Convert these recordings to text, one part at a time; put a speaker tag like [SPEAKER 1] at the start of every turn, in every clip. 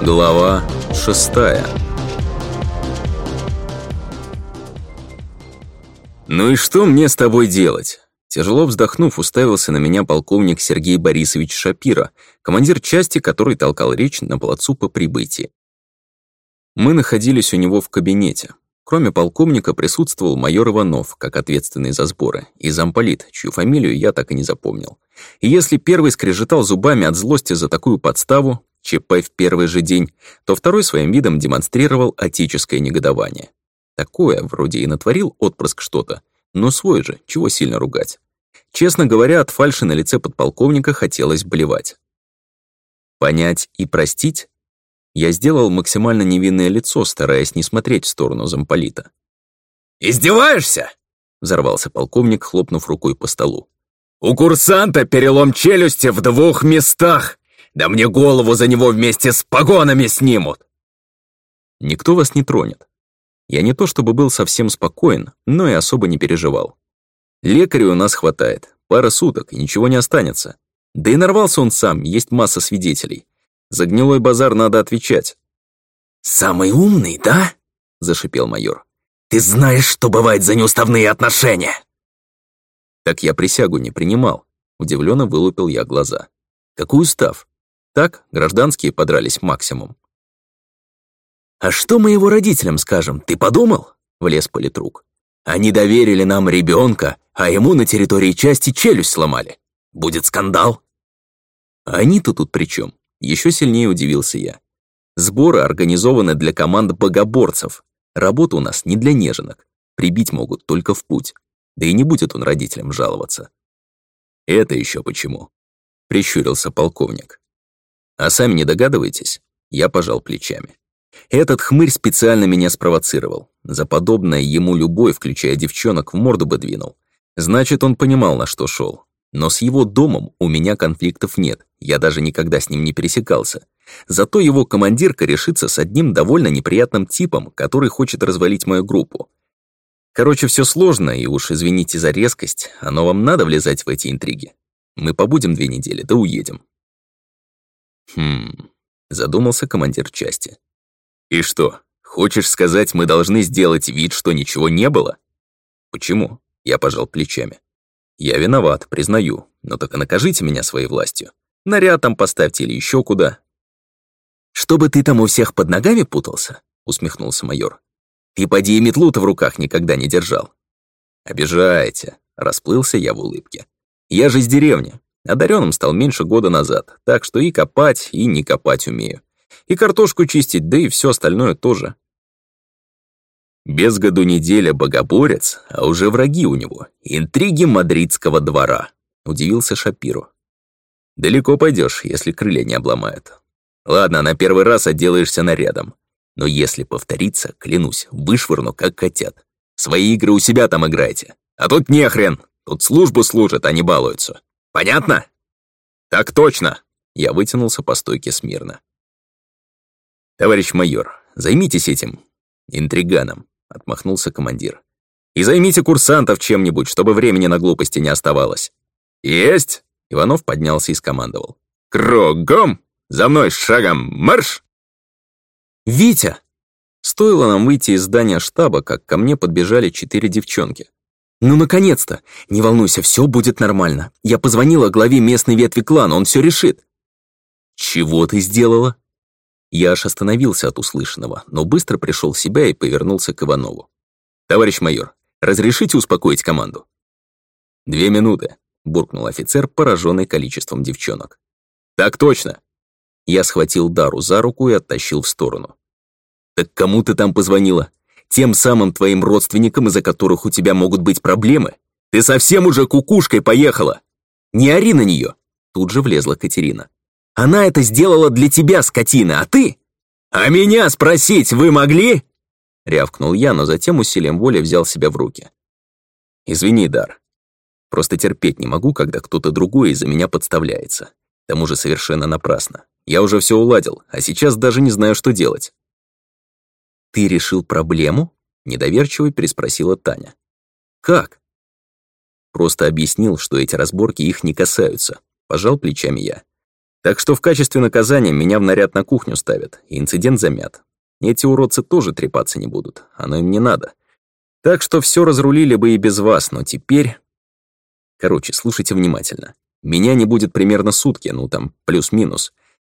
[SPEAKER 1] Глава шестая. «Ну и что мне с тобой делать?» Тяжело вздохнув, уставился на меня полковник Сергей Борисович Шапира, командир части, который толкал речь на плацу по прибытии. Мы находились у него в кабинете. Кроме полковника присутствовал майор Иванов, как ответственный за сборы, и замполит, чью фамилию я так и не запомнил. И если первый скрежетал зубами от злости за такую подставу, ЧП в первый же день, то второй своим видом демонстрировал отеческое негодование. Такое вроде и натворил отпрыск что-то, но свой же, чего сильно ругать. Честно говоря, от фальши на лице подполковника хотелось блевать. Понять и простить? Я сделал максимально невинное лицо, стараясь не смотреть в сторону замполита.
[SPEAKER 2] «Издеваешься?» — взорвался полковник, хлопнув рукой по столу. «У курсанта перелом челюсти в двух местах! Да мне голову за него вместе с погонами снимут!»
[SPEAKER 1] «Никто вас не тронет. Я не то чтобы был совсем спокоен, но и особо не переживал. Лекарей у нас хватает, пара суток, и ничего не останется. Да и нарвался он сам, есть масса свидетелей. За гнилой базар надо отвечать».
[SPEAKER 2] «Самый умный, да?» — зашипел майор. «Ты знаешь, что бывает за неуставные отношения!»
[SPEAKER 1] «Так я присягу не принимал», — удивленно вылупил я глаза. «Какой устав? Так гражданские подрались максимум.
[SPEAKER 2] «А что мы его родителям скажем, ты подумал?» — влез политрук. «Они доверили нам ребенка, а ему на территории части челюсть сломали. Будет скандал!»
[SPEAKER 1] «А Они-то тут при чем? Еще сильнее удивился я. «Сборы организованы для команд богоборцев. Работа у нас не для неженок. Прибить могут только в путь. Да и не будет он родителям жаловаться». «Это еще почему?» — прищурился полковник. А сами не догадываетесь? Я пожал плечами. Этот хмырь специально меня спровоцировал. За подобное ему любой, включая девчонок, в морду бы двинул. Значит, он понимал, на что шел. Но с его домом у меня конфликтов нет, я даже никогда с ним не пересекался. Зато его командирка решится с одним довольно неприятным типом, который хочет развалить мою группу. Короче, все сложно, и уж извините за резкость, оно вам надо влезать в эти интриги. Мы побудем две недели, да уедем. «Хм...» — задумался командир части. «И что, хочешь сказать, мы должны сделать вид, что ничего не было?» «Почему?» — я пожал плечами. «Я виноват, признаю, но так и накажите меня своей властью. Наряд там поставьте или еще куда».
[SPEAKER 2] «Чтобы ты там у всех под ногами путался?» — усмехнулся майор. «Ты поди и метлу-то в руках никогда не держал».
[SPEAKER 1] «Обижаете», — расплылся я в улыбке. «Я же из деревни, Одаренным стал меньше года назад, так что и копать, и не копать умею. И картошку чистить, да и все остальное тоже. Без году неделя богоборец, а уже враги у него. Интриги мадридского двора, удивился Шапиру. Далеко пойдешь, если крылья не обломают. Ладно, на первый раз отделаешься нарядом. Но если повторится, клянусь, вышвырну, как котят. Свои игры у себя там играйте. А тут нехрен. Тут службу служат, а не балуются. Понятно?» «Так точно!» Я вытянулся по стойке смирно. «Товарищ майор, займитесь этим интриганом», — отмахнулся командир. «И займите курсантов чем-нибудь, чтобы времени на глупости не оставалось». «Есть!» — Иванов поднялся и скомандовал. «Кругом! За мной шагом марш!»
[SPEAKER 2] «Витя!»
[SPEAKER 1] Стоило нам выйти из здания штаба, как ко мне подбежали четыре девчонки.
[SPEAKER 2] Ну, наконец-то! Не волнуйся, все будет нормально. Я позвонила главе местной ветви клана, он все решит.
[SPEAKER 1] Чего ты сделала? Я аж остановился от услышанного, но быстро пришел в себя и повернулся к Иванову. «Товарищ майор, разрешите успокоить команду?» «Две минуты», — буркнул офицер, пораженный количеством девчонок. «Так точно!» Я схватил Дару за руку и оттащил в сторону. «Так кому ты там позвонила?» тем самым твоим родственникам, из-за которых у тебя могут быть проблемы. Ты совсем уже кукушкой поехала. Не ори на нее!» Тут же влезла Катерина. «Она это сделала для тебя, скотина, а ты...» «А меня спросить вы могли?» Рявкнул я, но затем усилием воли взял себя в руки. «Извини, Дар. Просто терпеть не могу, когда кто-то другой из-за меня подставляется. К тому же совершенно напрасно. Я уже все уладил, а сейчас даже не знаю, что делать. «Ты решил проблему?» — недоверчиво переспросила Таня. «Как?» Просто объяснил, что эти разборки их не касаются. Пожал плечами я. Так что в качестве наказания меня в наряд на кухню ставят, и инцидент замят. Эти уродцы тоже трепаться не будут, оно им не надо. Так что все разрулили бы и без вас, но теперь... Короче, слушайте внимательно. Меня не будет примерно сутки, ну там, плюс-минус.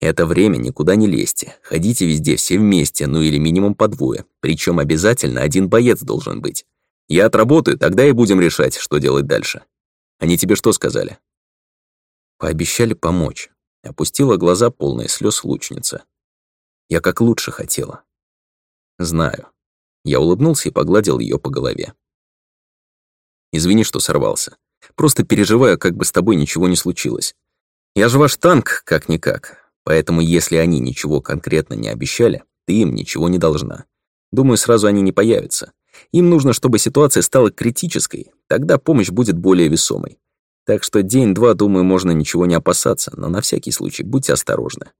[SPEAKER 1] Это время никуда не лезьте. Ходите везде все вместе, ну или минимум по двое. Причем обязательно один боец должен быть. Я отработаю, тогда и будем решать, что делать дальше. Они тебе что сказали? Пообещали помочь. Опустила глаза полные слез лучница. Я как лучше хотела. Знаю. Я улыбнулся и погладил ее по голове. Извини, что сорвался. Просто переживаю, как бы с тобой ничего не случилось. Я же ваш танк, как-никак. Поэтому, если они ничего конкретно не обещали, ты им ничего не должна. Думаю, сразу они не появятся. Им нужно, чтобы ситуация стала критической, тогда помощь будет более весомой. Так что день-два, думаю, можно ничего не опасаться, но на всякий случай будьте осторожны.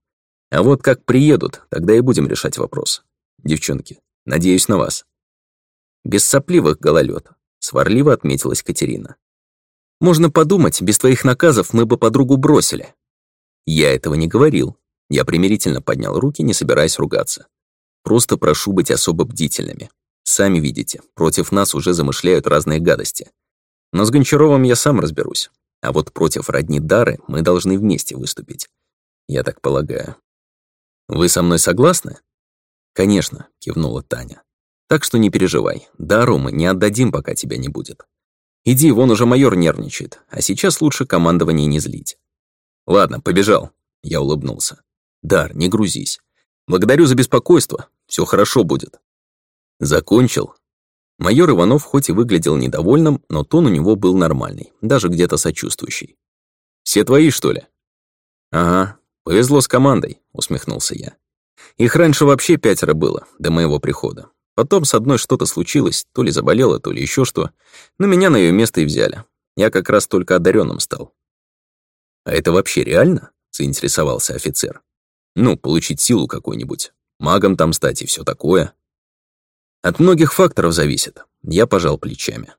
[SPEAKER 1] А вот как приедут, тогда и будем решать вопрос. Девчонки, надеюсь на вас. Без сопливых гололёд, сварливо отметилась Катерина. Можно подумать, без твоих наказов мы бы подругу бросили, я этого не говорил. Я примирительно поднял руки, не собираясь ругаться. Просто прошу быть особо бдительными. Сами видите, против нас уже замышляют разные гадости. Но с Гончаровым я сам разберусь. А вот против родни Дары мы должны вместе выступить. Я так полагаю. Вы со мной согласны? Конечно, кивнула Таня. Так что не переживай. Дару мы не отдадим, пока тебя не будет. Иди, вон уже майор нервничает, а сейчас лучше командование не злить. «Ладно, побежал», — я улыбнулся. «Дар, не грузись. Благодарю за беспокойство. Все хорошо будет». «Закончил?» Майор Иванов хоть и выглядел недовольным, но тон у него был нормальный, даже где-то сочувствующий. «Все твои, что ли?» «Ага, повезло с командой», — усмехнулся я. «Их раньше вообще пятеро было, до моего прихода. Потом с одной что-то случилось, то ли заболела, то ли еще что, но меня на ее место и взяли. Я как раз только одаренным стал. «А это вообще реально?» — заинтересовался офицер. «Ну, получить силу какую-нибудь. Магом там стать и все такое». «От многих факторов зависит». Я пожал плечами.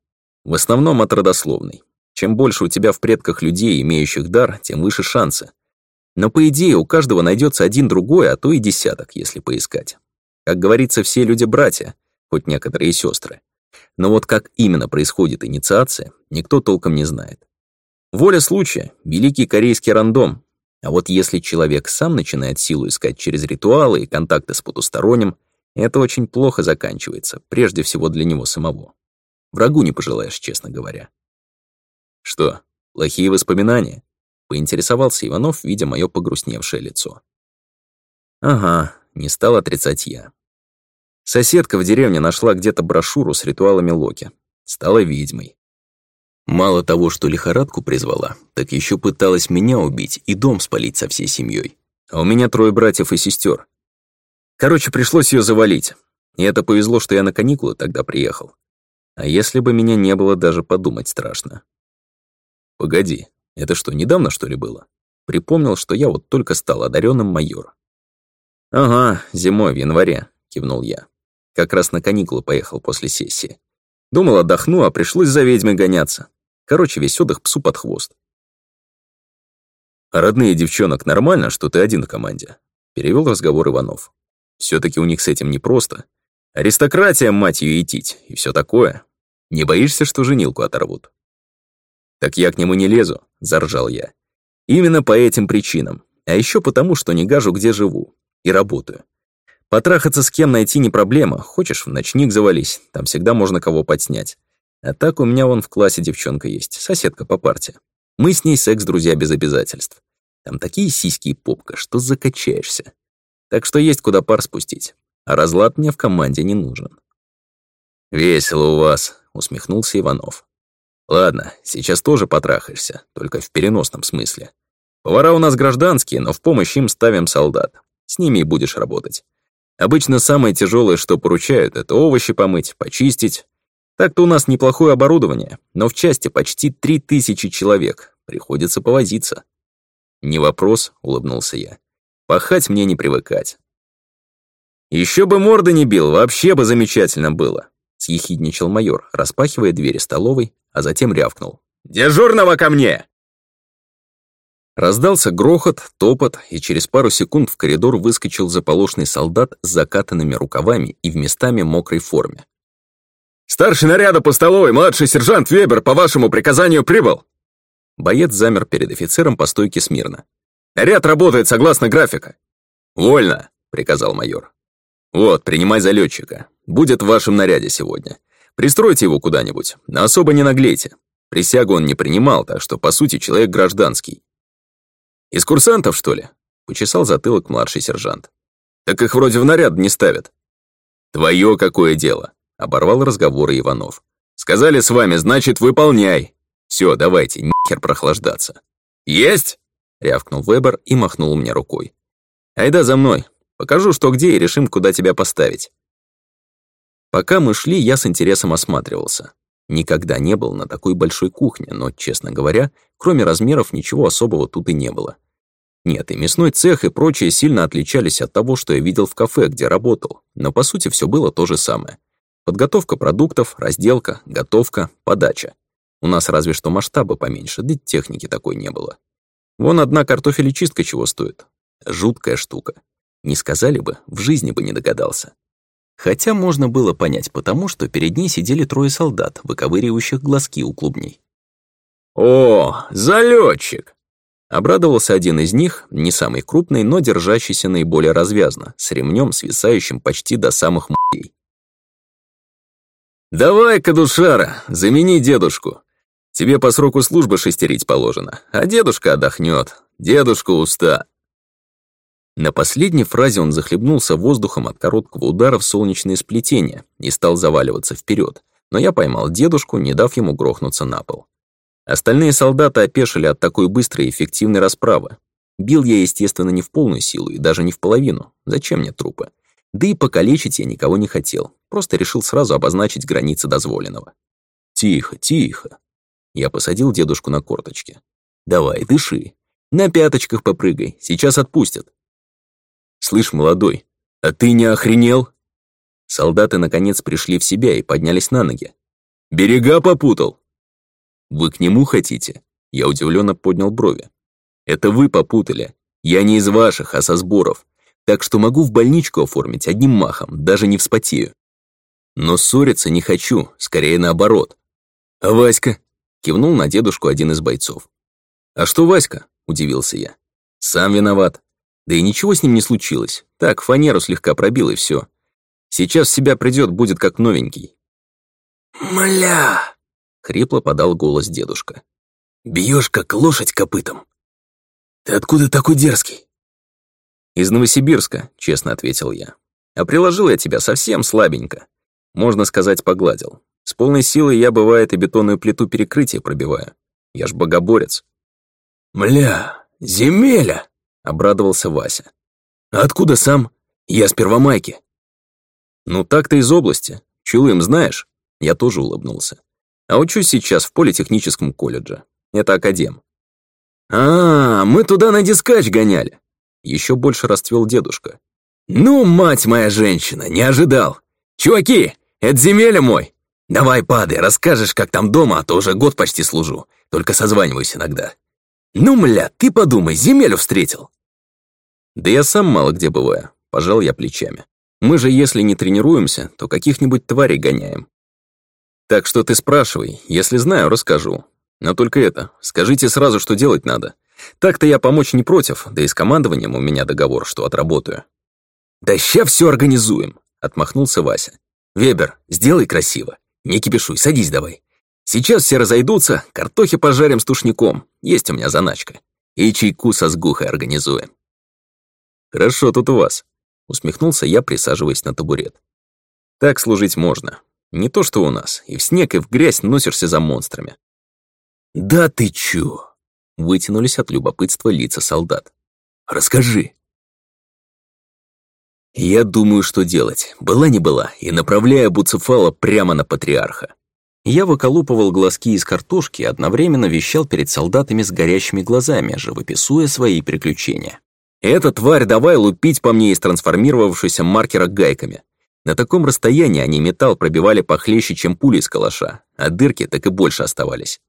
[SPEAKER 1] «В основном от родословной. Чем больше у тебя в предках людей, имеющих дар, тем выше шансы. Но, по идее, у каждого найдется один другой, а то и десяток, если поискать. Как говорится, все люди братья, хоть некоторые и сестры. Но вот как именно происходит инициация, никто толком не знает. Воля случая — великий корейский рандом. А вот если человек сам начинает силу искать через ритуалы и контакты с потусторонним, это очень плохо заканчивается, прежде всего для него самого. Врагу не пожелаешь, честно говоря. «Что, плохие воспоминания?» — поинтересовался Иванов, видя мое погрустневшее лицо. «Ага», — не стал отрицать я. Соседка в деревне нашла где-то брошюру с ритуалами Локи. Стала ведьмой. Мало того, что лихорадку призвала, так еще пыталась меня убить и дом спалить со всей семьей. А у меня трое братьев и сестер. Короче, пришлось ее завалить. И это повезло, что я на каникулы тогда приехал. А если бы меня не было, даже подумать страшно. Погоди, это что, недавно что ли было? Припомнил, что я вот только стал одаренным майор. Ага, зимой, в январе, кивнул я. Как раз на каникулы поехал после сессии. Думал, отдохну, а пришлось за ведьмой гоняться. Короче, весь отдых псу под хвост. «Родные девчонок, нормально, что ты один в команде?» Перевел разговор Иванов. все таки у них с этим непросто. Аристократия, мать ее, етить, и все такое. Не боишься, что женилку оторвут?» «Так я к нему не лезу», — заржал я. «Именно по этим причинам. А еще потому, что не гажу, где живу. И работаю. Потрахаться с кем найти не проблема. Хочешь, в ночник завались, там всегда можно кого подснять. А так у меня вон в классе девчонка есть, соседка по парте. Мы с ней секс-друзья без обязательств. Там такие сиськи и попка, что закачаешься. Так что есть куда пар спустить. А разлад мне в команде не нужен. «Весело у вас», — усмехнулся Иванов. «Ладно, сейчас тоже потрахаешься, только в переносном смысле. Повара у нас гражданские, но в помощь им ставим солдат. С ними и будешь работать. Обычно самое тяжелое, что поручают, это овощи помыть, почистить, так-то у нас неплохое оборудование, но в части почти три тысячи человек. Приходится повозиться. «Не вопрос», — улыбнулся я. «Пахать мне не привыкать». «Еще бы морды не бил, вообще бы замечательно было», — съехидничал майор, распахивая двери столовой, а затем рявкнул. «Дежурного ко мне!» Раздался грохот, топот, и через пару секунд в коридор выскочил заполошный солдат с закатанными рукавами и в местами мокрой форме.
[SPEAKER 2] «Старший наряда по столовой, младший сержант Вебер по вашему приказанию прибыл!»
[SPEAKER 1] Боец замер перед офицером по стойке смирно.
[SPEAKER 2] «Наряд работает согласно графика!»
[SPEAKER 1] «Вольно!» — приказал майор. «Вот, принимай залетчика. Будет в вашем наряде сегодня. Пристройте его куда-нибудь, но особо не наглейте. Присягу он не принимал, так что, по сути, человек гражданский». «Из курсантов, что ли?» — почесал затылок младший сержант. «Так их вроде в наряд не ставят». «Твое какое дело!» Оборвал разговоры Иванов. «Сказали с вами, значит, выполняй. Все, давайте, нихер прохлаждаться».
[SPEAKER 2] «Есть!»
[SPEAKER 1] — рявкнул Вебер и махнул мне рукой. «Айда за мной. Покажу, что где, и решим, куда тебя поставить». Пока мы шли, я с интересом осматривался. Никогда не был на такой большой кухне, но, честно говоря, кроме размеров ничего особого тут и не было. Нет, и мясной цех, и прочее сильно отличались от того, что я видел в кафе, где работал, но по сути все было то же самое. Подготовка продуктов, разделка, готовка, подача. У нас разве что масштабы поменьше, да техники такой не было. Вон одна картофелечистка чего стоит. Жуткая штука. Не сказали бы, в жизни бы не догадался. Хотя можно было понять потому, что перед ней сидели трое солдат, выковыривающих глазки у клубней.
[SPEAKER 2] «О, залетчик!
[SPEAKER 1] Обрадовался один из них, не самый крупный, но держащийся наиболее развязно, с ремнем, свисающим почти до самых мудей.
[SPEAKER 2] «Давай-ка, душара, замени дедушку. Тебе по сроку службы шестерить положено, а дедушка отдохнет. Дедушка уста».
[SPEAKER 1] На последней фразе он захлебнулся воздухом от короткого удара в солнечное сплетение и стал заваливаться вперед, но я поймал дедушку, не дав ему грохнуться на пол. Остальные солдаты опешили от такой быстрой и эффективной расправы. Бил я, естественно, не в полную силу и даже не в половину. Зачем мне трупы? Да и покалечить я никого не хотел, просто решил сразу обозначить границы дозволенного. «Тихо, тихо!» Я посадил дедушку на корточки. «Давай, дыши. На пяточках попрыгай, сейчас отпустят». «Слышь, молодой, а ты не охренел?» Солдаты, наконец, пришли в себя и поднялись на ноги. «Берега попутал!» «Вы к нему хотите?» Я удивленно поднял брови. «Это вы попутали. Я не из ваших, а со сборов так что могу в больничку оформить одним махом, даже не вспотею. Но ссориться не хочу, скорее наоборот. «А Васька?» — кивнул на дедушку один из бойцов. «А что Васька?» — удивился я. «Сам виноват. Да и ничего с ним не случилось. Так, фанеру слегка пробил, и все. Сейчас в себя придет, будет как новенький».
[SPEAKER 2] «Мля!» — хрипло подал голос дедушка. «Бьешь, как лошадь копытом. Ты откуда такой дерзкий?»
[SPEAKER 1] «Из Новосибирска», — честно ответил я. «А приложил я тебя совсем слабенько». Можно сказать, погладил. С полной силой я, бывает, и бетонную плиту перекрытия пробиваю. Я ж богоборец.
[SPEAKER 2] «Мля, земеля!»
[SPEAKER 1] — обрадовался Вася.
[SPEAKER 2] «А откуда сам? Я с Первомайки».
[SPEAKER 1] «Ну так ты из области. Чулым знаешь?» Я тоже улыбнулся. «А учусь сейчас в политехническом колледже. Это академ».
[SPEAKER 2] «А, мы туда на дискач гоняли.
[SPEAKER 1] Еще больше расцвел дедушка.
[SPEAKER 2] «Ну, мать моя женщина, не ожидал! Чуваки, это земель мой! Давай, падай, расскажешь, как там дома, а то уже год почти служу, только созваниваюсь иногда. Ну, мля, ты подумай, земелю встретил!»
[SPEAKER 1] «Да я сам мало где бываю», — пожал я плечами. «Мы же, если не тренируемся, то каких-нибудь тварей гоняем. Так что ты спрашивай, если знаю, расскажу. Но только это, скажите сразу, что делать надо. Так-то я помочь не против, да и с командованием у меня договор, что отработаю.
[SPEAKER 2] «Да ща все организуем!» — отмахнулся Вася. «Вебер, сделай красиво. Не кипишуй, садись давай. Сейчас все разойдутся, картохи пожарим с тушником, есть у меня заначка. И чайку со сгухой организуем».
[SPEAKER 1] «Хорошо тут у вас», — усмехнулся я, присаживаясь на табурет. «Так служить можно. Не то что у нас. И в снег, и в грязь носишься за монстрами».
[SPEAKER 2] «Да ты чё?» Вытянулись от любопытства лица солдат. «Расскажи!»
[SPEAKER 1] Я думаю, что делать. Была не была, и направляя Буцефала прямо на патриарха. Я выколупывал глазки из картошки и одновременно вещал перед солдатами с горящими глазами, живописуя свои приключения. Эта тварь давай лупить по мне из трансформировавшегося маркера гайками. На таком расстоянии они металл пробивали похлеще, чем пули из калаша, а дырки так и больше оставались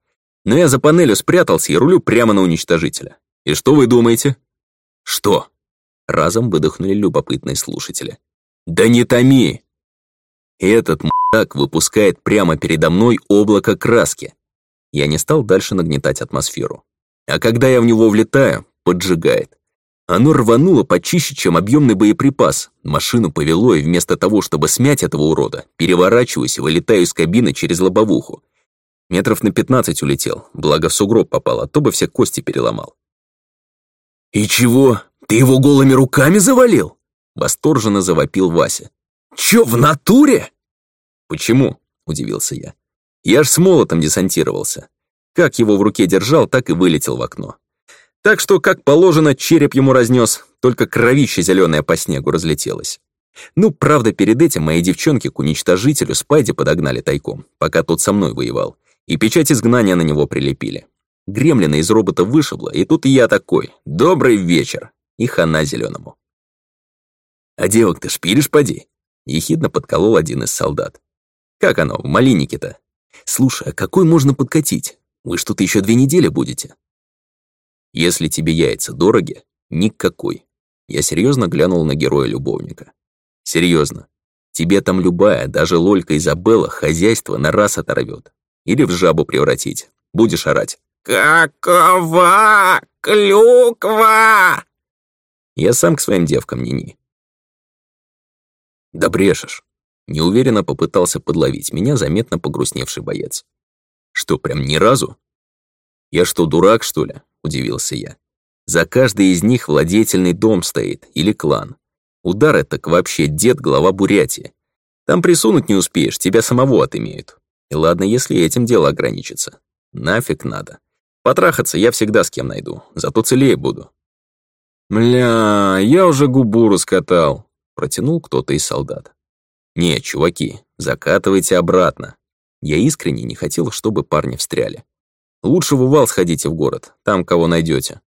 [SPEAKER 1] но я за панелью спрятался и рулю прямо на уничтожителя. И что вы думаете? Что? Разом выдохнули любопытные слушатели. Да не томи! Этот мудак выпускает прямо передо мной облако краски. Я не стал дальше нагнетать атмосферу. А когда я в него влетаю, поджигает. Оно рвануло почище, чем объемный боеприпас. Машину повело, и вместо того, чтобы смять этого урода, переворачиваюсь и вылетаю из кабины через лобовуху. Метров на пятнадцать улетел, благо в сугроб попал, а то бы все кости переломал. «И чего? Ты его голыми руками завалил?» Восторженно завопил Вася. «Чё, в натуре?» «Почему?» — удивился я. «Я ж с молотом десантировался. Как его в руке держал, так и вылетел в окно. Так что, как положено, череп ему разнес, только кровище зеленое по снегу разлетелось. Ну, правда, перед этим мои девчонки к уничтожителю Спайди подогнали тайком, пока тот со мной воевал и печать изгнания на него прилепили. Гремлина из робота вышибло, и тут я такой. Добрый вечер. И хана зеленому. А девок ты шпилишь, поди? Ехидно подколол один из солдат. Как оно, в малинике-то? Слушай, а какой можно подкатить? Вы что-то еще две недели будете. Если тебе яйца дороги, никакой. Я серьезно глянул на героя-любовника. Серьезно. Тебе там любая, даже Лолька Изабелла, хозяйство на раз оторвет или в жабу превратить. Будешь орать. «Какова клюква?» Я сам к своим девкам не ни. «Да брешешь!» Неуверенно попытался подловить меня заметно погрустневший боец. «Что, прям ни разу?» «Я что, дурак, что ли?» — удивился я. «За каждый из них владетельный дом стоит или клан. Удар это так вообще дед глава Бурятии. Там присунуть не успеешь, тебя самого отымеют». И ладно, если этим дело ограничится. Нафиг надо. Потрахаться я всегда с кем найду, зато целее буду. «Мля, я уже губу раскатал», — протянул кто-то из солдат. «Не, чуваки, закатывайте обратно». Я искренне не хотел, чтобы парни встряли. «Лучше в Увал сходите в город, там кого найдете.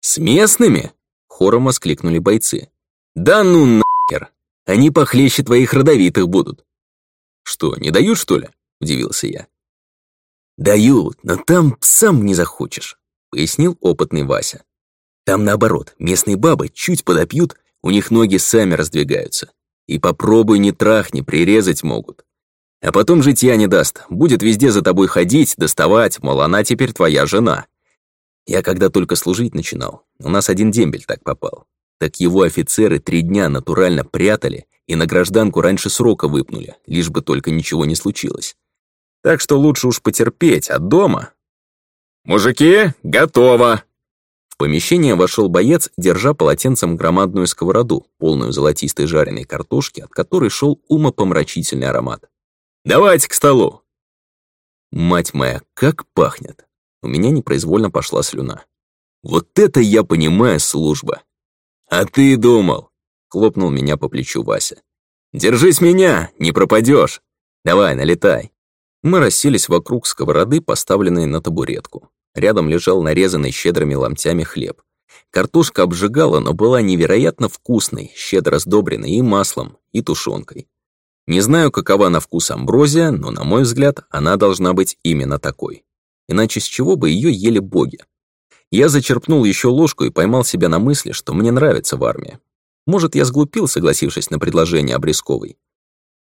[SPEAKER 1] «С местными?» — хором воскликнули бойцы. «Да ну нахер! Они похлеще твоих родовитых будут. «Что, не дают, что ли?» — удивился я. «Дают, но там сам не захочешь», — пояснил опытный Вася. «Там наоборот, местные бабы чуть подопьют, у них ноги сами раздвигаются. И попробуй не трахни, прирезать могут. А потом житья не даст, будет везде за тобой ходить, доставать, мол, она теперь твоя жена». Я когда только служить начинал, у нас один дембель так попал. Так его офицеры три дня натурально прятали — и на гражданку раньше срока выпнули, лишь бы только ничего не случилось. Так что лучше уж потерпеть, а дома... «Мужики, готово!» В помещение вошел боец, держа полотенцем громадную сковороду, полную золотистой жареной картошки, от которой шел умопомрачительный аромат. «Давайте к столу!» Мать моя, как пахнет! У меня непроизвольно пошла слюна. Вот это я понимаю служба! А ты думал, — хлопнул меня по плечу Вася. «Держись меня, не пропадешь! Давай, налетай!» Мы расселись вокруг сковороды, поставленной на табуретку. Рядом лежал нарезанный щедрыми ломтями хлеб. Картошка обжигала, но была невероятно вкусной, щедро сдобренной и маслом, и тушенкой. Не знаю, какова на вкус амброзия, но, на мой взгляд, она должна быть именно такой. Иначе с чего бы ее ели боги? Я зачерпнул еще ложку и поймал себя на мысли, что мне нравится в армии. Может, я сглупил, согласившись на предложение Обрисковой.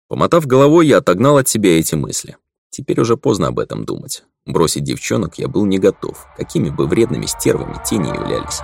[SPEAKER 1] Помотав головой, я отогнал от себя эти мысли. Теперь уже поздно об этом думать. Бросить девчонок я был не готов, какими бы вредными стервами те не являлись.